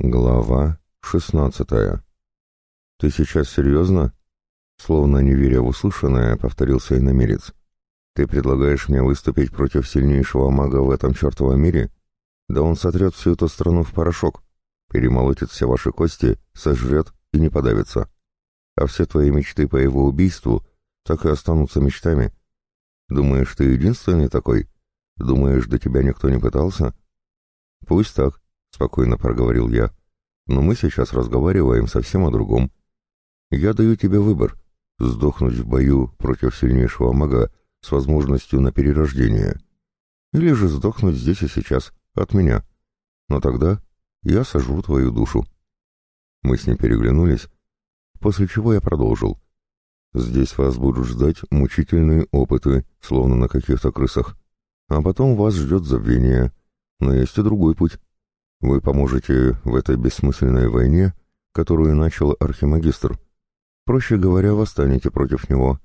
Глава шестнадцатая. «Ты сейчас серьезно?» Словно не веря в услышанное, повторился иномерец. «Ты предлагаешь мне выступить против сильнейшего мага в этом чертовом мире? Да он сотрет всю эту страну в порошок, перемолотит все ваши кости, сожрет и не подавится. А все твои мечты по его убийству так и останутся мечтами. Думаешь, ты единственный такой? Думаешь, до тебя никто не пытался?» «Пусть так», — спокойно проговорил я. «Но мы сейчас разговариваем совсем о другом. Я даю тебе выбор — сдохнуть в бою против сильнейшего мага с возможностью на перерождение, или же сдохнуть здесь и сейчас, от меня. Но тогда я сожру твою душу». Мы с ним переглянулись, после чего я продолжил. «Здесь вас будут ждать мучительные опыты, словно на каких-то крысах, а потом вас ждет забвение, но есть и другой путь». Вы поможете в этой бессмысленной войне, которую начал архимагистр. Проще говоря, восстанете против него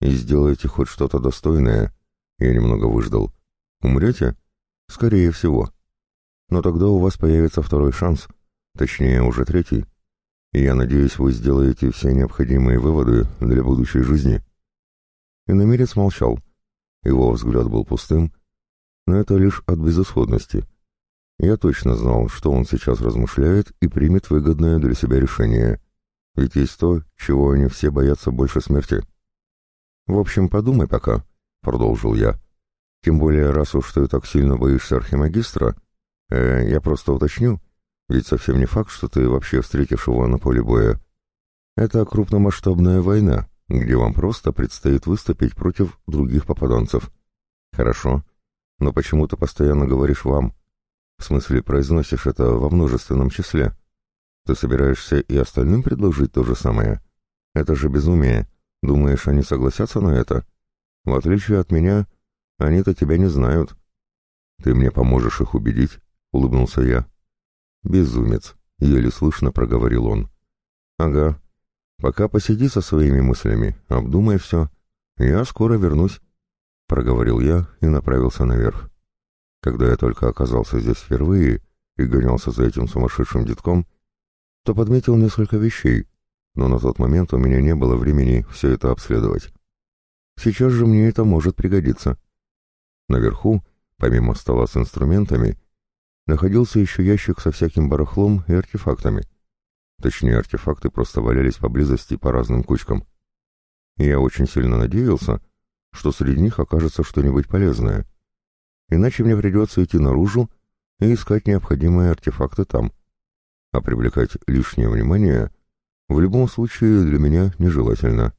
и сделаете хоть что-то достойное. Я немного выждал. Умрете? Скорее всего. Но тогда у вас появится второй шанс, точнее, уже третий. И я надеюсь, вы сделаете все необходимые выводы для будущей жизни. И намерец молчал. Его взгляд был пустым, но это лишь от безысходности — я точно знал, что он сейчас размышляет и примет выгодное для себя решение. Ведь есть то, чего они все боятся больше смерти. «В общем, подумай пока», — продолжил я. «Тем более, раз уж ты так сильно боишься архимагистра, э, я просто уточню, ведь совсем не факт, что ты вообще встретишь его на поле боя. Это крупномасштабная война, где вам просто предстоит выступить против других попаданцев. Хорошо, но почему ты постоянно говоришь «вам»?» В смысле, произносишь это во множественном числе. Ты собираешься и остальным предложить то же самое? Это же безумие. Думаешь, они согласятся на это? В отличие от меня, они-то тебя не знают. Ты мне поможешь их убедить? Улыбнулся я. Безумец, еле слышно проговорил он. Ага. Пока посиди со своими мыслями, обдумай все. Я скоро вернусь, проговорил я и направился наверх. Когда я только оказался здесь впервые и гонялся за этим сумасшедшим детком, то подметил несколько вещей, но на тот момент у меня не было времени все это обследовать. Сейчас же мне это может пригодиться. Наверху, помимо стола с инструментами, находился еще ящик со всяким барахлом и артефактами. Точнее, артефакты просто валялись поблизости по разным кучкам. И я очень сильно надеялся, что среди них окажется что-нибудь полезное — иначе мне придется идти наружу и искать необходимые артефакты там. А привлекать лишнее внимание в любом случае для меня нежелательно.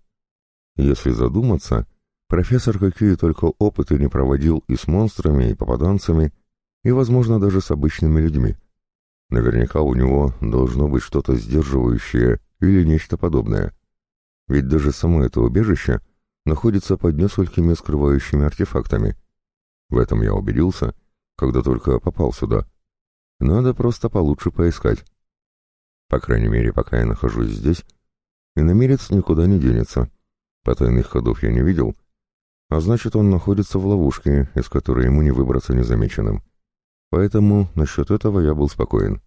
Если задуматься, профессор какие только опыты не проводил и с монстрами, и попаданцами, и, возможно, даже с обычными людьми. Наверняка у него должно быть что-то сдерживающее или нечто подобное. Ведь даже само это убежище находится под несколькими скрывающими артефактами — в этом я убедился, когда только попал сюда. Надо просто получше поискать. По крайней мере, пока я нахожусь здесь, иномерец никуда не денется. Потайных ходов я не видел, а значит, он находится в ловушке, из которой ему не выбраться незамеченным. Поэтому насчет этого я был спокоен.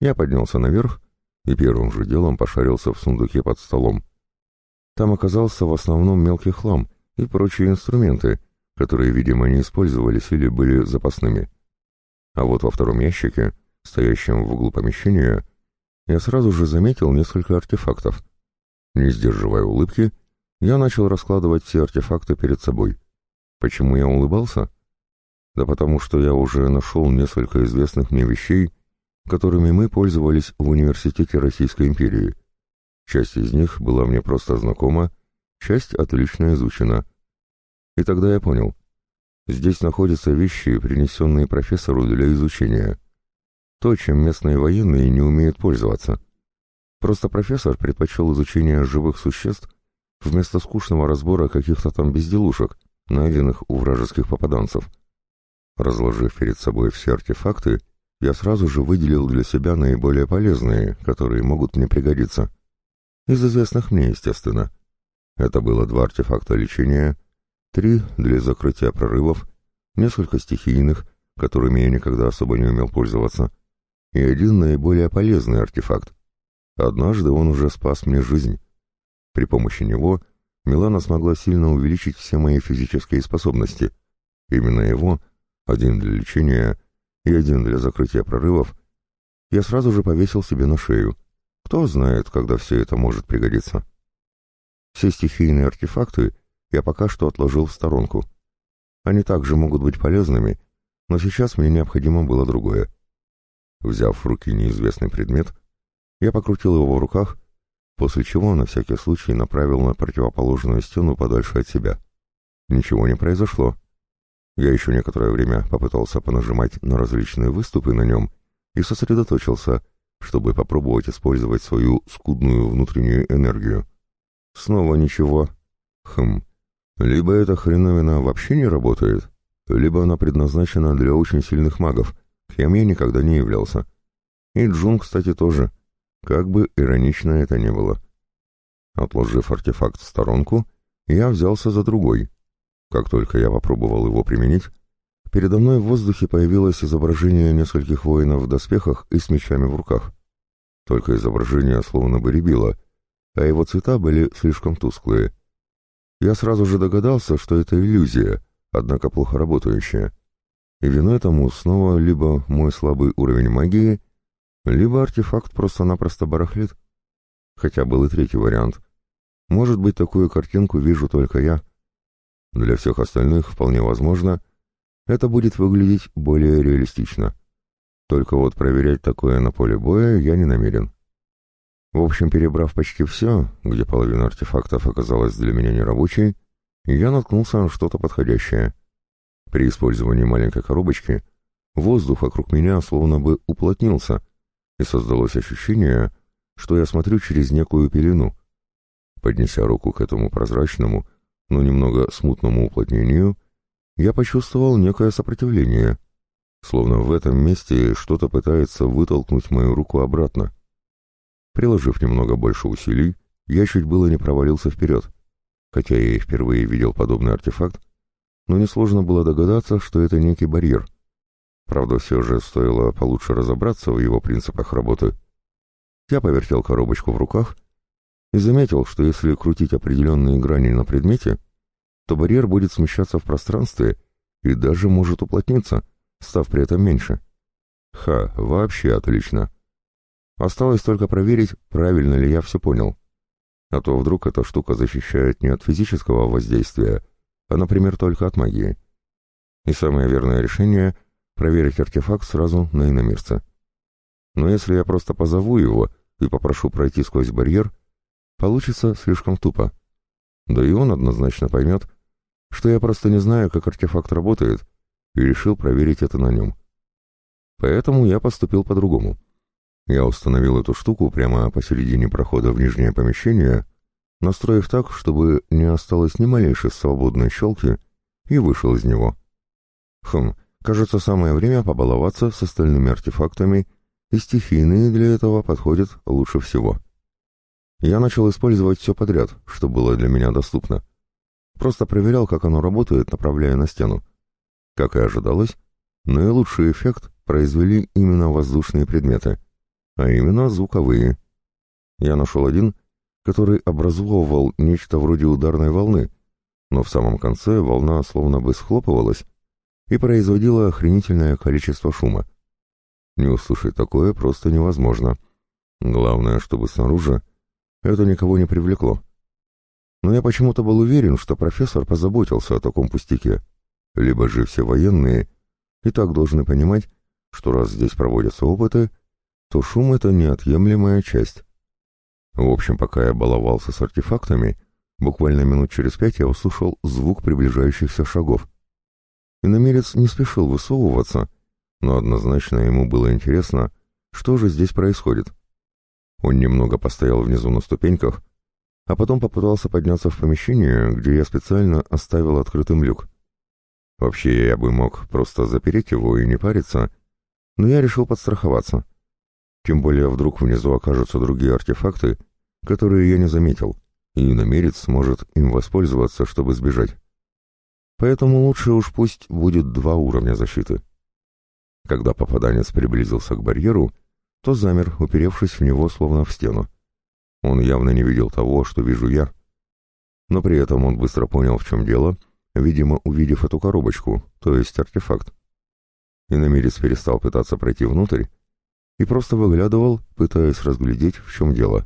Я поднялся наверх и первым же делом пошарился в сундуке под столом. Там оказался в основном мелкий хлам и прочие инструменты, которые, видимо, не использовались или были запасными. А вот во втором ящике, стоящем в углу помещения, я сразу же заметил несколько артефактов. Не сдерживая улыбки, я начал раскладывать все артефакты перед собой. Почему я улыбался? Да потому что я уже нашел несколько известных мне вещей, которыми мы пользовались в университете Российской империи. Часть из них была мне просто знакома, часть отлично изучена — и тогда я понял. Здесь находятся вещи, принесенные профессору для изучения. То, чем местные военные не умеют пользоваться. Просто профессор предпочел изучение живых существ вместо скучного разбора каких-то там безделушек, найденных у вражеских попаданцев. Разложив перед собой все артефакты, я сразу же выделил для себя наиболее полезные, которые могут мне пригодиться. Из известных мне, естественно. Это было два артефакта лечения, три для закрытия прорывов, несколько стихийных, которыми я никогда особо не умел пользоваться, и один наиболее полезный артефакт. Однажды он уже спас мне жизнь. При помощи него Милана смогла сильно увеличить все мои физические способности. Именно его, один для лечения и один для закрытия прорывов, я сразу же повесил себе на шею. Кто знает, когда все это может пригодиться. Все стихийные артефакты я пока что отложил в сторонку. Они также могут быть полезными, но сейчас мне необходимо было другое. Взяв в руки неизвестный предмет, я покрутил его в руках, после чего на всякий случай направил на противоположную стену подальше от себя. Ничего не произошло. Я еще некоторое время попытался понажимать на различные выступы на нем и сосредоточился, чтобы попробовать использовать свою скудную внутреннюю энергию. Снова ничего. Хм. Либо эта хреновина вообще не работает, либо она предназначена для очень сильных магов, кем я никогда не являлся. И Джун, кстати, тоже. Как бы иронично это ни было. Отложив артефакт в сторонку, я взялся за другой. Как только я попробовал его применить, передо мной в воздухе появилось изображение нескольких воинов в доспехах и с мечами в руках. Только изображение словно бы рябило, а его цвета были слишком тусклые. Я сразу же догадался, что это иллюзия, однако плохо работающая. И виной тому снова либо мой слабый уровень магии, либо артефакт просто-напросто барахлит. Хотя был и третий вариант. Может быть, такую картинку вижу только я. Для всех остальных, вполне возможно, это будет выглядеть более реалистично. Только вот проверять такое на поле боя я не намерен. В общем, перебрав почти все, где половина артефактов оказалась для меня нерабочей, я наткнулся на что-то подходящее. При использовании маленькой коробочки воздух вокруг меня словно бы уплотнился, и создалось ощущение, что я смотрю через некую пелену. Поднеся руку к этому прозрачному, но немного смутному уплотнению, я почувствовал некое сопротивление, словно в этом месте что-то пытается вытолкнуть мою руку обратно. Приложив немного больше усилий, я чуть было не провалился вперед, хотя я и впервые видел подобный артефакт, но несложно было догадаться, что это некий барьер. Правда, все же стоило получше разобраться в его принципах работы. Я повертел коробочку в руках и заметил, что если крутить определенные грани на предмете, то барьер будет смещаться в пространстве и даже может уплотниться, став при этом меньше. Ха, вообще отлично. Осталось только проверить, правильно ли я все понял. А то вдруг эта штука защищает не от физического воздействия, а, например, только от магии. И самое верное решение — проверить артефакт сразу на иномирца. Но если я просто позову его и попрошу пройти сквозь барьер, получится слишком тупо. Да и он однозначно поймет, что я просто не знаю, как артефакт работает, и решил проверить это на нем. Поэтому я поступил по-другому. Я установил эту штуку прямо посередине прохода в нижнее помещение, настроив так, чтобы не осталось ни малейшей свободной щелки, и вышел из него. Хм, кажется, самое время побаловаться с остальными артефактами, и стихийные для этого подходят лучше всего. Я начал использовать все подряд, что было для меня доступно. Просто проверял, как оно работает, направляя на стену. Как и ожидалось, наилучший эффект произвели именно воздушные предметы, а именно звуковые. Я нашел один, который образовывал нечто вроде ударной волны, но в самом конце волна словно бы схлопывалась и производила охренительное количество шума. Не услышать такое просто невозможно. Главное, чтобы снаружи это никого не привлекло. Но я почему-то был уверен, что профессор позаботился о таком пустяке. Либо же все военные и так должны понимать, что раз здесь проводятся опыты, то шум — это неотъемлемая часть. В общем, пока я баловался с артефактами, буквально минут через пять я услышал звук приближающихся шагов. Иномерец не спешил высовываться, но однозначно ему было интересно, что же здесь происходит. Он немного постоял внизу на ступеньках, а потом попытался подняться в помещение, где я специально оставил открытым люк. Вообще, я бы мог просто запереть его и не париться, но я решил подстраховаться. Тем более вдруг внизу окажутся другие артефакты, которые я не заметил, и намерец сможет им воспользоваться, чтобы сбежать. Поэтому лучше уж пусть будет два уровня защиты. Когда попаданец приблизился к барьеру, то замер, уперевшись в него словно в стену. Он явно не видел того, что вижу я. Но при этом он быстро понял, в чем дело, видимо, увидев эту коробочку, то есть артефакт. Иномерец перестал пытаться пройти внутрь и просто выглядывал, пытаясь разглядеть, в чем дело.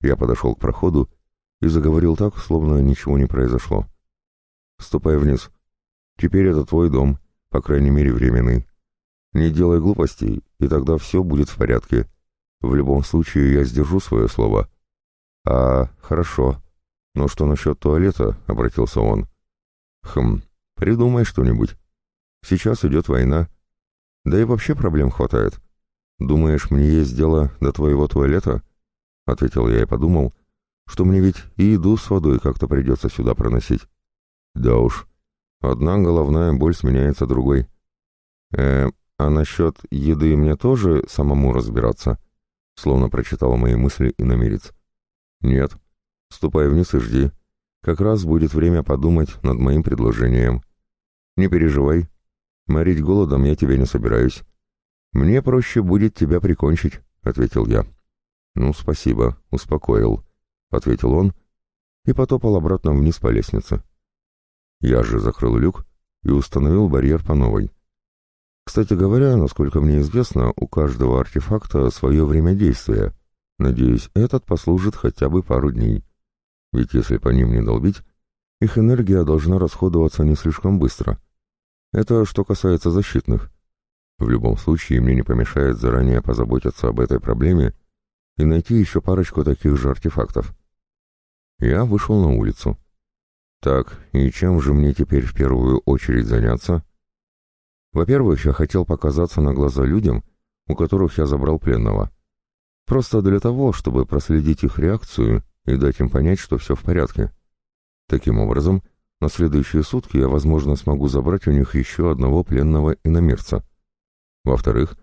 Я подошел к проходу и заговорил так, словно ничего не произошло. «Ступай вниз. Теперь это твой дом, по крайней мере временный. Не делай глупостей, и тогда все будет в порядке. В любом случае я сдержу свое слово». «А, хорошо. Но что насчет туалета?» — обратился он. «Хм, придумай что-нибудь. Сейчас идет война. Да и вообще проблем хватает. Думаешь, мне есть дело до твоего туалета?» — ответил я и подумал, что мне ведь и еду с водой как-то придется сюда проносить. Да уж, одна головная боль сменяется другой. Э, а насчет еды мне тоже самому разбираться? Словно прочитал мои мысли и намерец. Нет, ступай вниз и жди. Как раз будет время подумать над моим предложением. Не переживай, морить голодом я тебя не собираюсь. Мне проще будет тебя прикончить, ответил я. «Ну, спасибо, успокоил», — ответил он и потопал обратно вниз по лестнице. Я же закрыл люк и установил барьер по новой. Кстати говоря, насколько мне известно, у каждого артефакта свое время действия. Надеюсь, этот послужит хотя бы пару дней. Ведь если по ним не долбить, их энергия должна расходоваться не слишком быстро. Это что касается защитных. В любом случае, мне не помешает заранее позаботиться об этой проблеме и найти еще парочку таких же артефактов. Я вышел на улицу. Так, и чем же мне теперь в первую очередь заняться? Во-первых, я хотел показаться на глаза людям, у которых я забрал пленного. Просто для того, чтобы проследить их реакцию и дать им понять, что все в порядке. Таким образом, на следующие сутки я, возможно, смогу забрать у них еще одного пленного иномерца. Во-вторых,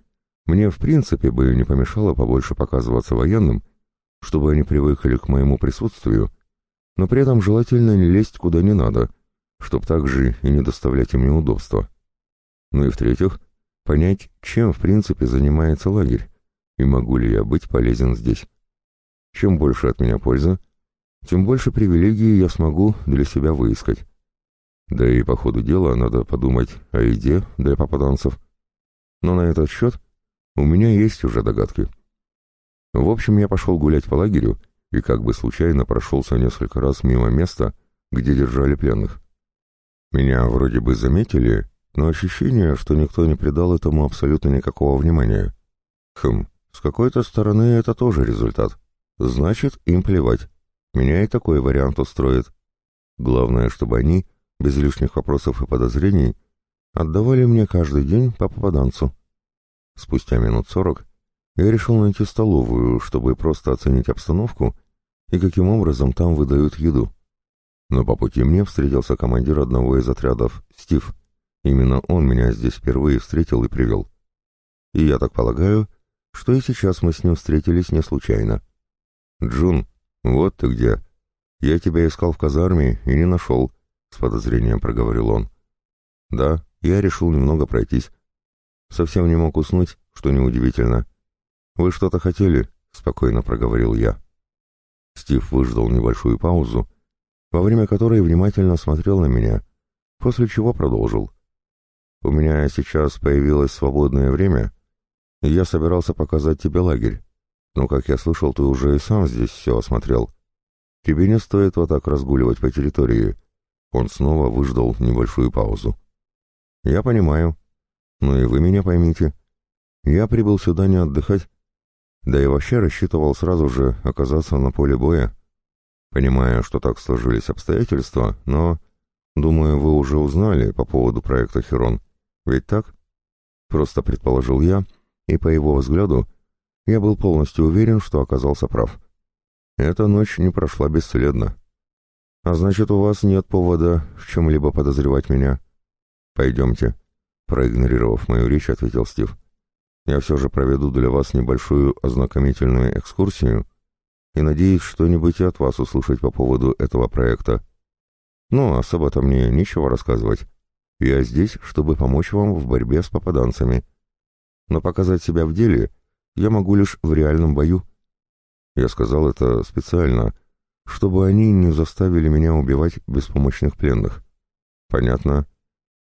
мне в принципе бы не помешало побольше показываться военным, чтобы они привыкли к моему присутствию, но при этом желательно не лезть куда не надо, чтоб также и не доставлять им неудобства. Ну и в-третьих, понять, чем в принципе занимается лагерь, и могу ли я быть полезен здесь. Чем больше от меня пользы, тем больше привилегий я смогу для себя выискать. Да и по ходу дела надо подумать о еде для попаданцев. Но на этот счет у меня есть уже догадки. В общем, я пошел гулять по лагерю и как бы случайно прошелся несколько раз мимо места, где держали пленных. Меня вроде бы заметили, но ощущение, что никто не придал этому абсолютно никакого внимания. Хм, с какой-то стороны это тоже результат. Значит, им плевать. Меня и такой вариант устроит. Главное, чтобы они, без лишних вопросов и подозрений, отдавали мне каждый день по попаданцу. Спустя минут сорок я решил найти столовую, чтобы просто оценить обстановку и каким образом там выдают еду. Но по пути мне встретился командир одного из отрядов, Стив. Именно он меня здесь впервые встретил и привел. И я так полагаю, что и сейчас мы с ним встретились не случайно. «Джун, вот ты где. Я тебя искал в казарме и не нашел», — с подозрением проговорил он. «Да, я решил немного пройтись. Совсем не мог уснуть, что неудивительно. «Вы что-то хотели?» — спокойно проговорил я. Стив выждал небольшую паузу, во время которой внимательно смотрел на меня, после чего продолжил. «У меня сейчас появилось свободное время, и я собирался показать тебе лагерь. Но, как я слышал, ты уже и сам здесь все осмотрел. Тебе не стоит вот так разгуливать по территории». Он снова выждал небольшую паузу. «Я понимаю. Ну и вы меня поймите. Я прибыл сюда не отдыхать, да и вообще рассчитывал сразу же оказаться на поле боя. Понимаю, что так сложились обстоятельства, но... Думаю, вы уже узнали по поводу проекта «Херон». Ведь так? Просто предположил я, и по его взгляду я был полностью уверен, что оказался прав. Эта ночь не прошла бесследно. А значит, у вас нет повода в чем-либо подозревать меня. Пойдемте. Проигнорировав мою речь, ответил Стив. Я все же проведу для вас небольшую ознакомительную экскурсию и надеюсь что-нибудь и от вас услышать по поводу этого проекта. Ну, особо-то мне нечего рассказывать. Я здесь, чтобы помочь вам в борьбе с попаданцами. Но показать себя в деле я могу лишь в реальном бою. Я сказал это специально, чтобы они не заставили меня убивать беспомощных пленных. Понятно.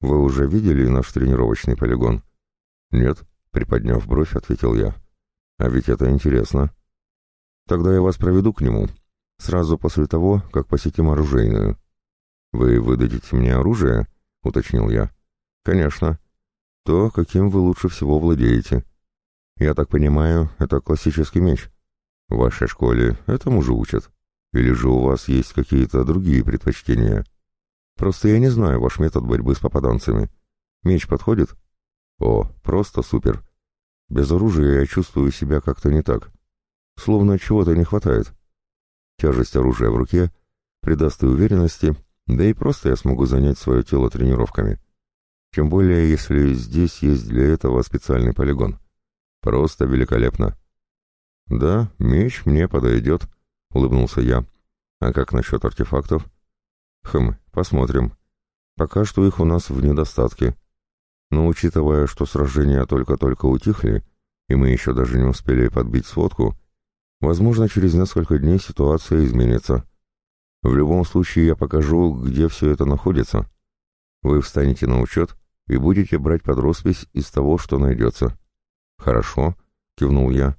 Вы уже видели наш тренировочный полигон? Нет, приподняв бровь, ответил я. А ведь это интересно. Тогда я вас проведу к нему, сразу после того, как посетим оружейную. Вы выдадите мне оружие? уточнил я. Конечно. То, каким вы лучше всего владеете. Я так понимаю, это классический меч. В вашей школе этому же учат. Или же у вас есть какие-то другие предпочтения? Просто я не знаю ваш метод борьбы с попаданцами. Меч подходит? О, просто супер. Без оружия я чувствую себя как-то не так. Словно чего-то не хватает. Тяжесть оружия в руке придаст и уверенности, да и просто я смогу занять свое тело тренировками. Тем более, если здесь есть для этого специальный полигон. Просто великолепно. Да, меч мне подойдет, — улыбнулся я. «А как насчет артефактов?» «Хм, посмотрим. Пока что их у нас в недостатке. Но учитывая, что сражения только-только утихли, и мы еще даже не успели подбить сводку, возможно, через несколько дней ситуация изменится. В любом случае я покажу, где все это находится. Вы встанете на учет и будете брать под роспись из того, что найдется». «Хорошо», — кивнул я.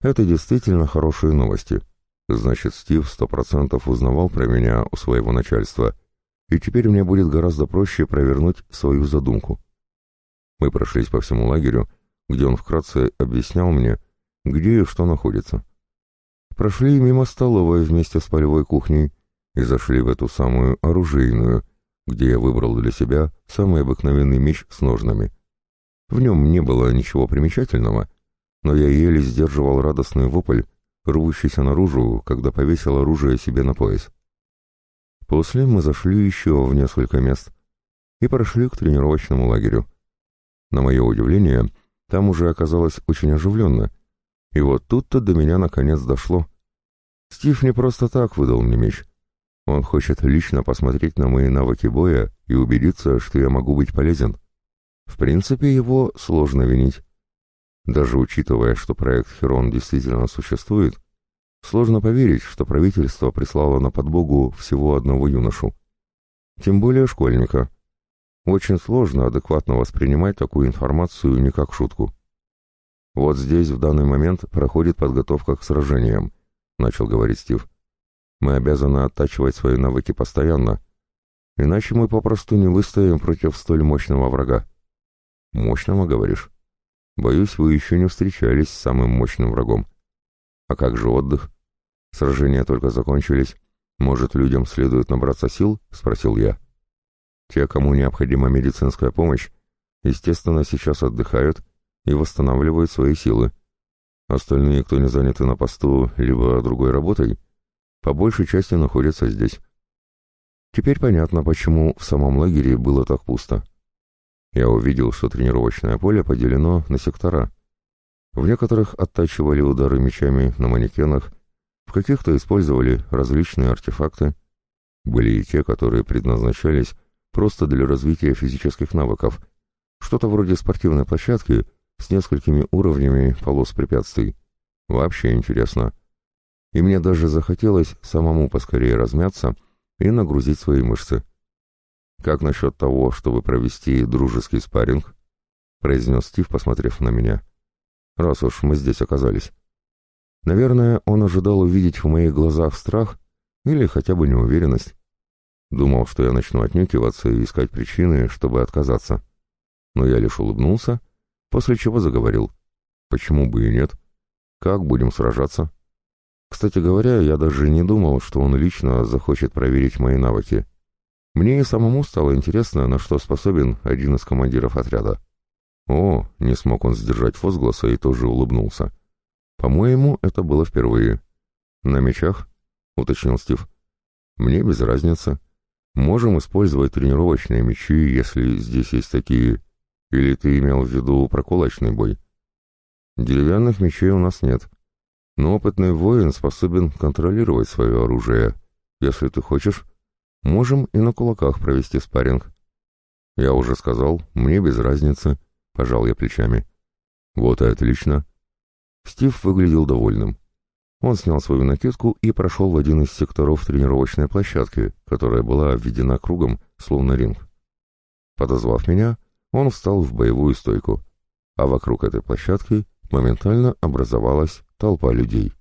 «Это действительно хорошие новости». Значит, Стив сто процентов узнавал про меня у своего начальства, и теперь мне будет гораздо проще провернуть свою задумку. Мы прошлись по всему лагерю, где он вкратце объяснял мне, где и что находится. Прошли мимо столовой вместе с полевой кухней и зашли в эту самую оружейную, где я выбрал для себя самый обыкновенный меч с ножнами. В нем не было ничего примечательного, но я еле сдерживал радостный вопль, рвущийся наружу, когда повесил оружие себе на пояс. После мы зашли еще в несколько мест и прошли к тренировочному лагерю. На мое удивление, там уже оказалось очень оживленно, и вот тут-то до меня наконец дошло. Стив не просто так выдал мне меч. Он хочет лично посмотреть на мои навыки боя и убедиться, что я могу быть полезен. В принципе, его сложно винить. Даже учитывая, что проект «Херон» действительно существует, сложно поверить, что правительство прислало на подбогу всего одного юношу. Тем более школьника. Очень сложно адекватно воспринимать такую информацию не как шутку. «Вот здесь в данный момент проходит подготовка к сражениям», — начал говорить Стив. «Мы обязаны оттачивать свои навыки постоянно, иначе мы попросту не выстоим против столь мощного врага». «Мощного, говоришь?» Боюсь, вы еще не встречались с самым мощным врагом. А как же отдых? Сражения только закончились. Может, людям следует набраться сил? Спросил я. Те, кому необходима медицинская помощь, естественно, сейчас отдыхают и восстанавливают свои силы. Остальные, кто не заняты на посту, либо другой работой, по большей части находятся здесь. Теперь понятно, почему в самом лагере было так пусто. Я увидел, что тренировочное поле поделено на сектора. В некоторых оттачивали удары мечами на манекенах, каких-то использовали различные артефакты. Были и те, которые предназначались просто для развития физических навыков, что-то вроде спортивной площадки с несколькими уровнями полос препятствий. Вообще интересно. И мне даже захотелось самому поскорее размяться и нагрузить свои мышцы. «Как насчет того, чтобы провести дружеский спарринг?» — произнес Стив, посмотрев на меня. «Раз уж мы здесь оказались». Наверное, он ожидал увидеть в моих глазах страх или хотя бы неуверенность. Думал, что я начну отнюкиваться и искать причины, чтобы отказаться. Но я лишь улыбнулся, после чего заговорил. «Почему бы и нет? Как будем сражаться?» Кстати говоря, я даже не думал, что он лично захочет проверить мои навыки. Мне и самому стало интересно, на что способен один из командиров отряда. О, не смог он сдержать возгласа и тоже улыбнулся. По-моему, это было впервые. На мечах? уточнил Стив. Мне без разницы. Можем использовать тренировочные мечи, если здесь есть такие. Или ты имел в виду проколочный бой? Деревянных мечей у нас нет. Но опытный воин способен контролировать свое оружие. Если ты хочешь, Можем и на кулаках провести спарринг. Я уже сказал, мне без разницы, пожал я плечами. Вот и отлично. Стив выглядел довольным. Он снял свою накидку и прошел в один из секторов тренировочной площадки, которая была обведена кругом, словно ринг. Подозвав меня, он встал в боевую стойку, а вокруг этой площадки моментально образовалась толпа людей.